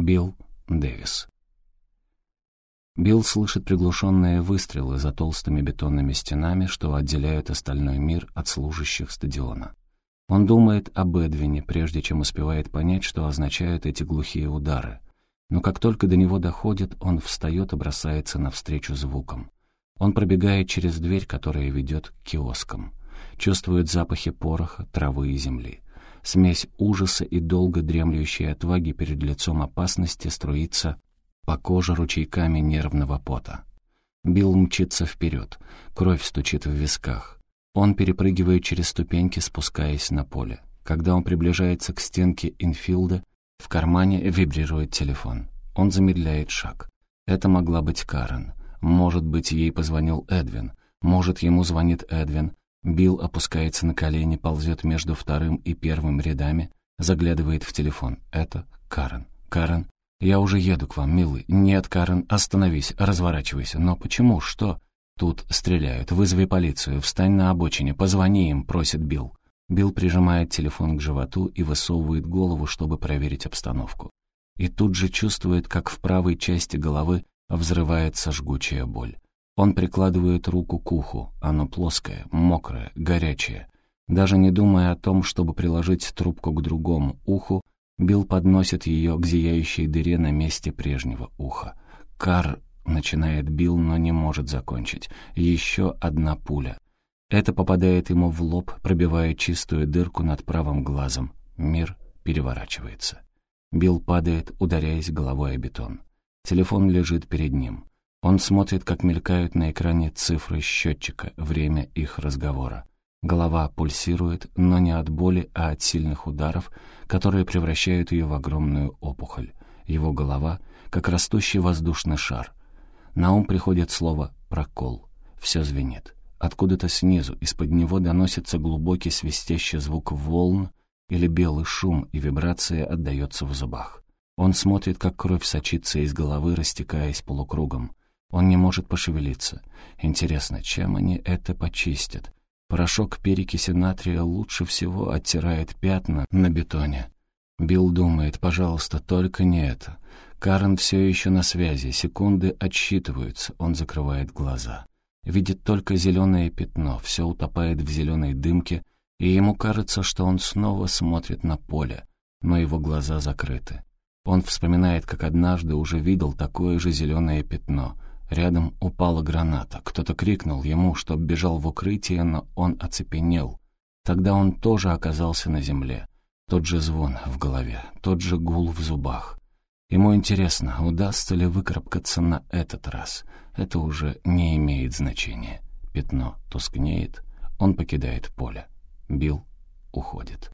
Билл Дэвис. Билл слышит приглушенные выстрелы за толстыми бетонными стенами, что отделяют остальной мир от служащих стадиона. Он думает об Эдвине, прежде чем успевает понять, что означают эти глухие удары. Но как только до него доходит, он встает и бросается навстречу звукам. Он пробегает через дверь, которая ведет к киоскам. Чувствует запахи пороха, травы и земли. Смесь ужаса и долго дремлющей отваги перед лицом опасности струится по коже ручейками нервного пота. Билл мчится вперед, кровь стучит в висках. Он перепрыгивает через ступеньки, спускаясь на поле. Когда он приближается к стенке инфилда, в кармане вибрирует телефон. Он замедляет шаг. Это могла быть Карен. Может быть, ей позвонил Эдвин. Может, ему звонит Эдвин. Билл опускается на колени, ползет между вторым и первым рядами, заглядывает в телефон. Это Карен. Карен, я уже еду к вам, милый. Нет, Карен, остановись, разворачивайся. Но почему? Что? Тут стреляют. Вызови полицию. Встань на обочине. Позвони им, просит Билл. Билл прижимает телефон к животу и высовывает голову, чтобы проверить обстановку. И тут же чувствует, как в правой части головы взрывается жгучая боль. Он прикладывает руку к уху, оно плоское, мокрое, горячее. Даже не думая о том, чтобы приложить трубку к другому уху, Билл подносит ее к зияющей дыре на месте прежнего уха. «Кар...» — начинает Билл, но не может закончить. Еще одна пуля. Это попадает ему в лоб, пробивая чистую дырку над правым глазом. Мир переворачивается. Билл падает, ударяясь головой о бетон. Телефон лежит перед ним. Он смотрит, как мелькают на экране цифры счетчика, время их разговора. Голова пульсирует, но не от боли, а от сильных ударов, которые превращают ее в огромную опухоль. Его голова, как растущий воздушный шар. На ум приходит слово «прокол». Все звенит. Откуда-то снизу, из-под него доносится глубокий свистящий звук волн или белый шум, и вибрация отдается в зубах. Он смотрит, как кровь сочится из головы, растекаясь полукругом. Он не может пошевелиться. Интересно, чем они это почистят? Порошок перекиси натрия лучше всего оттирает пятна на бетоне. Билл думает, пожалуйста, только не это. Карен все еще на связи, секунды отсчитываются, он закрывает глаза. Видит только зеленое пятно, все утопает в зеленой дымке, и ему кажется, что он снова смотрит на поле, но его глаза закрыты. Он вспоминает, как однажды уже видел такое же зеленое пятно — Рядом упала граната. Кто-то крикнул ему, чтоб бежал в укрытие, но он оцепенел. Тогда он тоже оказался на земле. Тот же звон в голове, тот же гул в зубах. Ему интересно, удастся ли выкарабкаться на этот раз. Это уже не имеет значения. Пятно тускнеет, он покидает поле. Билл уходит.